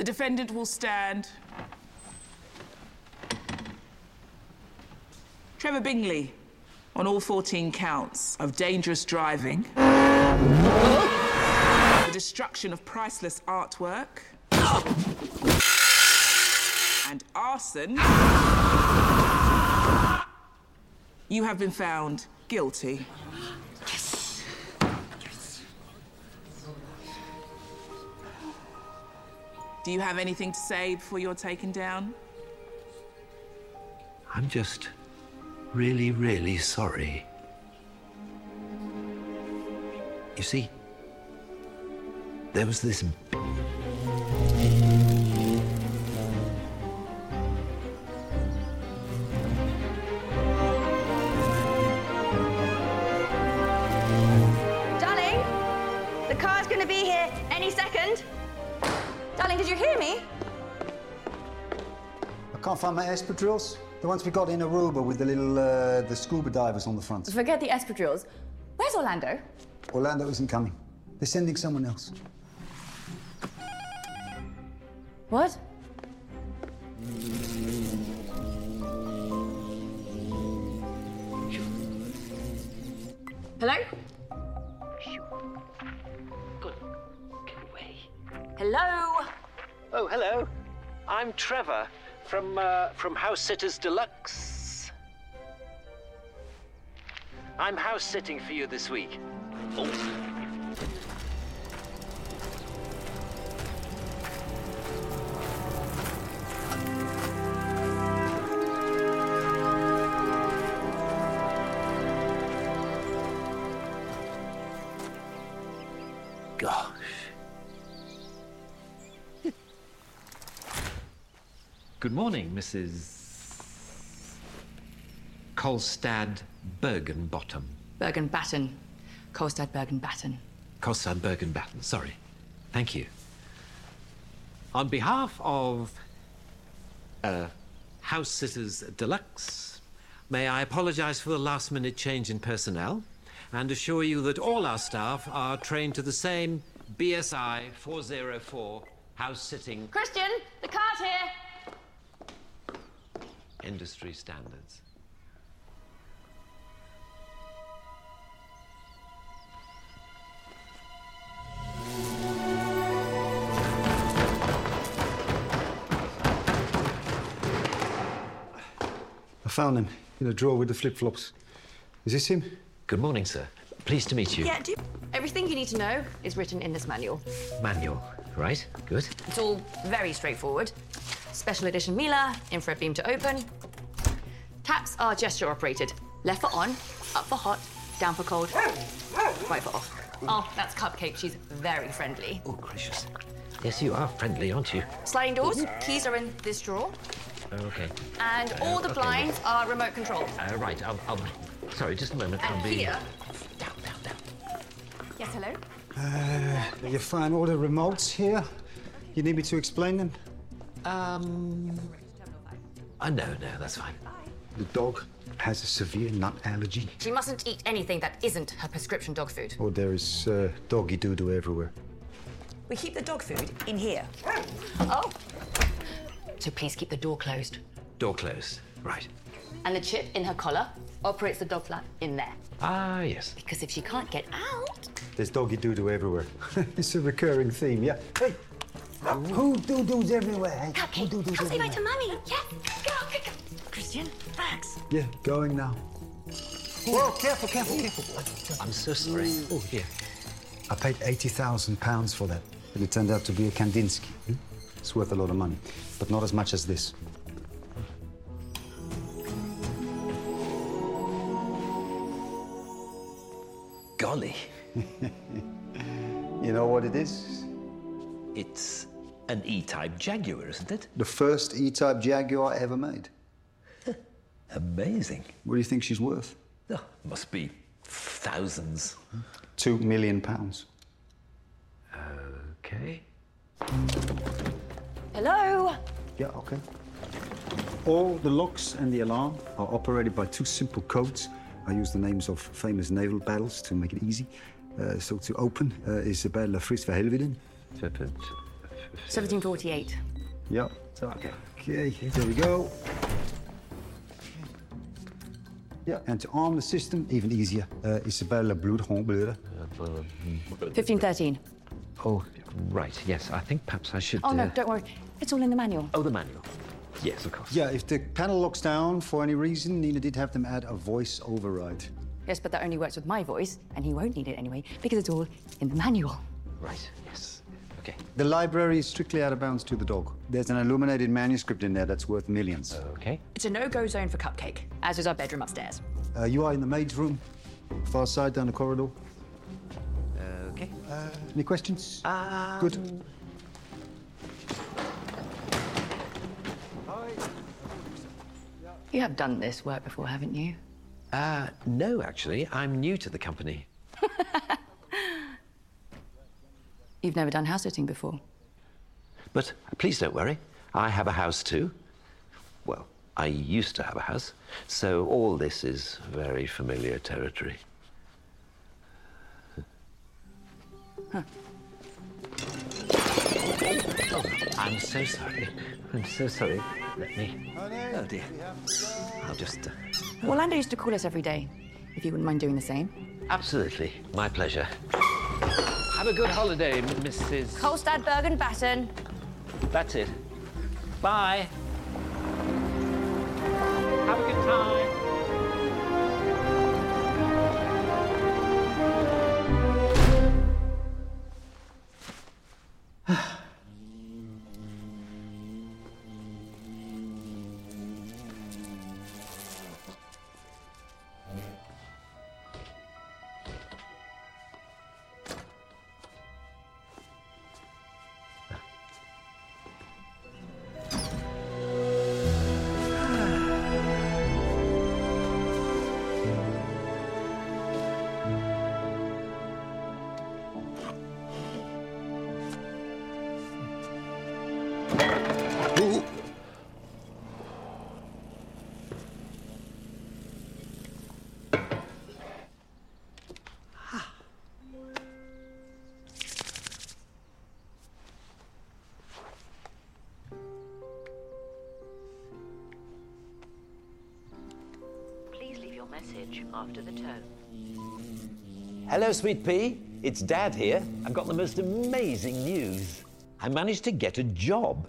The defendant will stand. Trevor Bingley, on all 14 counts of dangerous driving, the destruction of priceless artwork, and arson, you have been found guilty. Do you have anything to say before you're taken down? I'm just really, really sorry. You see, there was this. I can't find my espadrilles. The ones we got in Aruba with the little uh, the scuba divers on the front. Forget the espadrilles. Where's Orlando? Orlando isn't coming. They're sending someone else. What? Hello? Good. Get away. Hello? Oh, hello. I'm Trevor from uh, from House Sitters Deluxe. I'm house sitting for you this week. Oh. Good morning, Mrs. Kolstad Bergenbottom. Bergen-Batten. Kolstad Bergen-Batten. Kolstad Bergenbatten, sorry. Thank you. On behalf of uh, House Sitters Deluxe, may I apologize for the last minute change in personnel and assure you that all our staff are trained to the same BSI 404 house sitting Christian, the car's here. Industry standards. I found him in a drawer with the flip flops. Is this him? Good morning, sir. Pleased to meet you. Yeah, do Everything you need to know is written in this manual. Manual, right? Good. It's all very straightforward. Special edition Miele, infrared beam to open. Taps are gesture operated. Left for on, up for hot, down for cold, right for off. Oh, that's Cupcake. She's very friendly. Oh, gracious. Yes, you are friendly, aren't you? Sliding doors, keys are in this drawer. Oh, okay. And all the okay. blinds are remote control. Uh, right, I'll, I'll. Sorry, just a moment. And I'll be. here. Down, down, down. Yes, hello? Uh, you find all the remotes here? You need me to explain them? Um. Uh, no, no, that's fine. The dog has a severe nut allergy. She mustn't eat anything that isn't her prescription dog food. Or there is uh, doggy doo doo everywhere. We keep the dog food in here. Oh. So please keep the door closed. Door closed. Right. And the chip in her collar operates the dog flap in there. Ah, yes. Because if she can't get out, There's doggy doo doo everywhere. it's a recurring theme, yeah? Hey! Who doo doos everywhere? Hey, who doo doos come say bye to everywhere? mummy. Yes, go, go, go. Christian, thanks. Yeah, going now. Whoa, careful, careful, careful. I'm so sorry. Oh, here. I paid 80,000 pounds for that, but it turned out to be a Kandinsky. hmm? It's worth a lot of money, but not as much as this. Golly. You know what it is? It's an E-type Jaguar, isn't it? The first E-Type Jaguar ever made. Amazing. What do you think she's worth? Oh, must be thousands. Two million pounds. Okay. Hello. Yeah, okay. All the locks and the alarm are operated by two simple codes. I use the names of famous naval battles to make it easy. Uh, so to open uh, is Isabella Fris Verhelveden. 1748. Yep. Okay. Okay, there we go. Yeah, and to arm the system, even easier, uh, Isabella Bloedhondbleuren. 1513. Oh, right, yes. I think perhaps I should. Oh, no, uh, don't worry. It's all in the manual. Oh, the manual. Yes, of course. Yeah, if the panel locks down for any reason, Nina did have them add a voice override. Yes, but that only works with my voice, and he won't need it anyway, because it's all in the manual. Right, yes. Okay. The library is strictly out of bounds to the dog. There's an illuminated manuscript in there that's worth millions. Okay. It's a no-go zone for Cupcake, as is our bedroom upstairs. Uh, you are in the maid's room, far side down the corridor. Okay. Any questions? Good. You have done this work before, haven't you? Uh, no, actually. I'm new to the company. You've never done house sitting before. But please don't worry. I have a house too. Well, I used to have a house, so all this is very familiar territory. I'm so sorry. I'm so sorry. Let me. Oh, dear. I'll just. Uh... Orlando used to call us every day, if you wouldn't mind doing the same. Absolutely. My pleasure. Have a good holiday, Mrs. Kolstad, Bergen, Batten. That's it. Bye. Have a good time. Message after the tone. Hello, Sweet Pea. It's Dad here. I've got the most amazing news. I managed to get a job.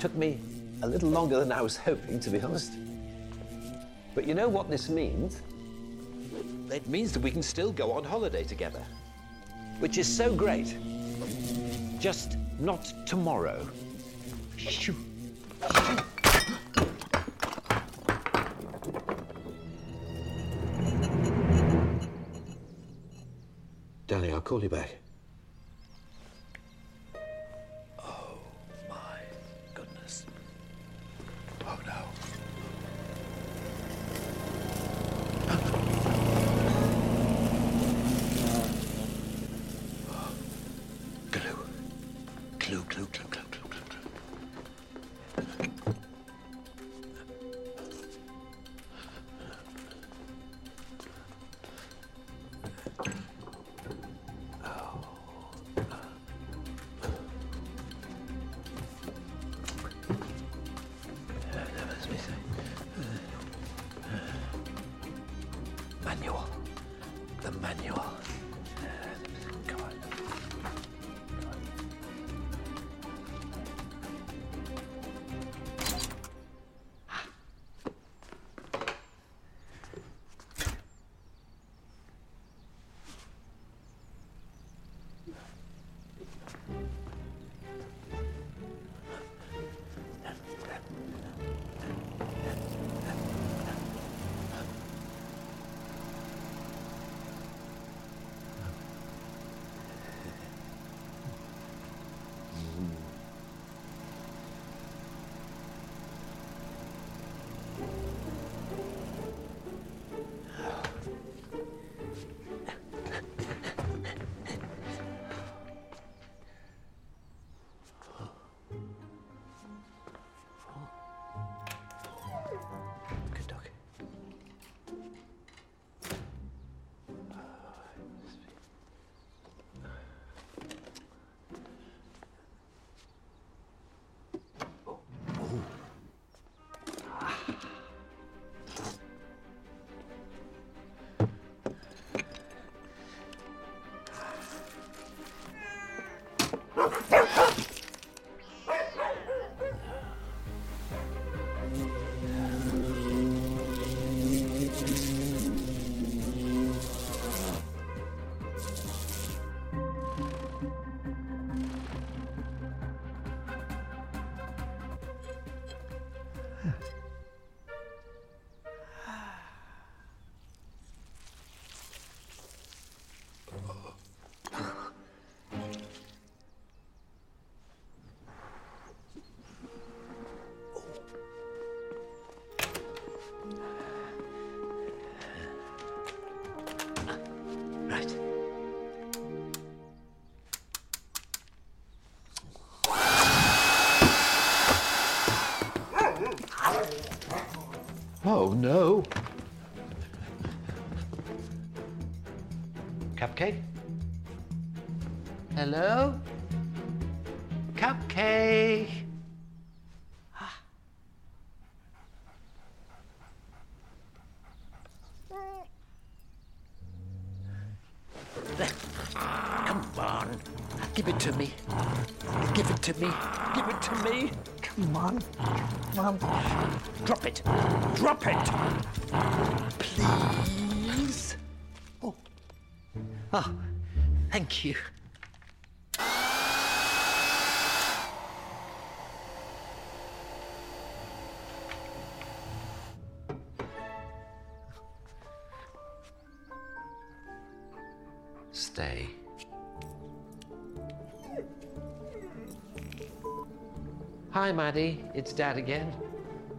Took me a little longer than I was hoping, to be honest. But you know what this means? It means that we can still go on holiday together. Which is so great. Just not tomorrow. Shoo. Danny, I'll call you back. The manual. Cupcake? Come on. Give it to me. Give it to me. Give it to me. Come on. Come on. Drop it. Drop it. Please. Oh. Oh, thank you. Stay. Hi, Maddie. It's Dad again.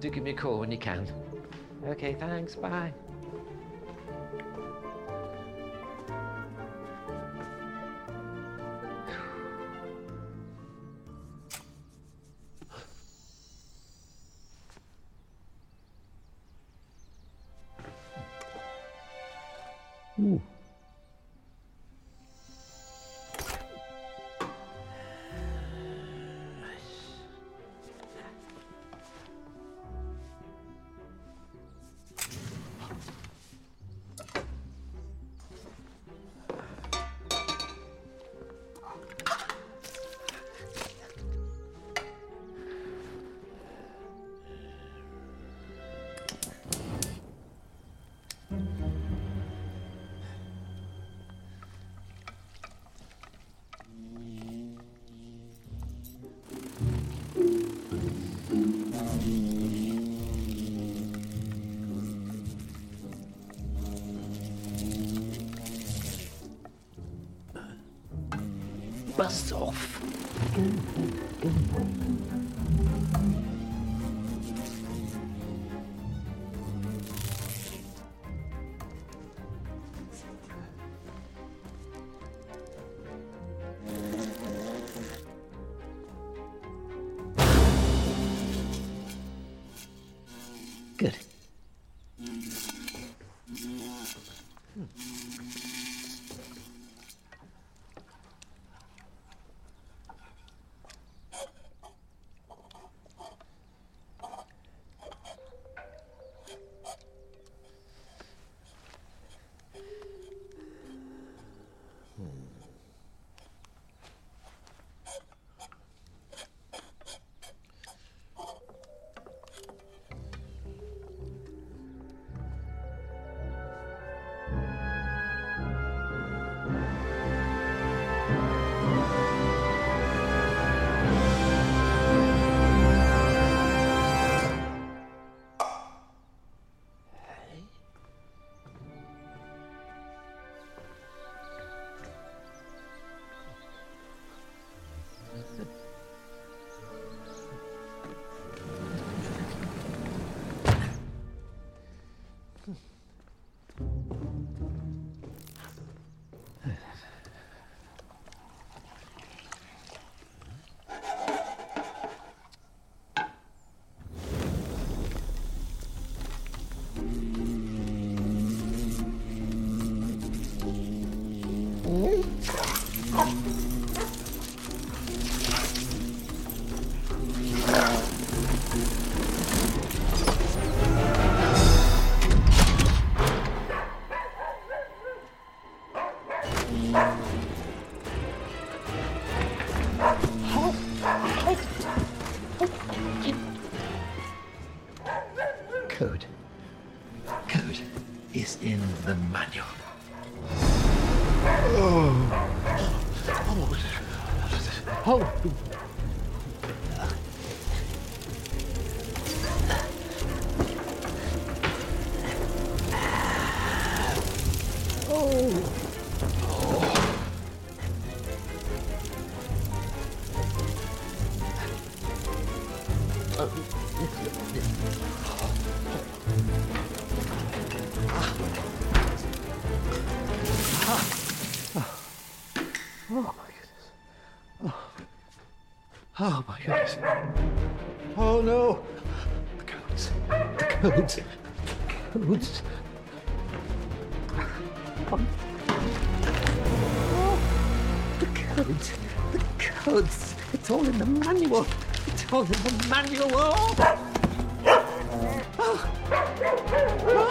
Do give me a call when you can. Okay, thanks. Bye. Bassoff. Oh. Oh. Oh Oh no! The codes. The codes. The codes. Oh, the codes. The codes. It's all in the manual. It's all in the manual. Oh! oh. oh.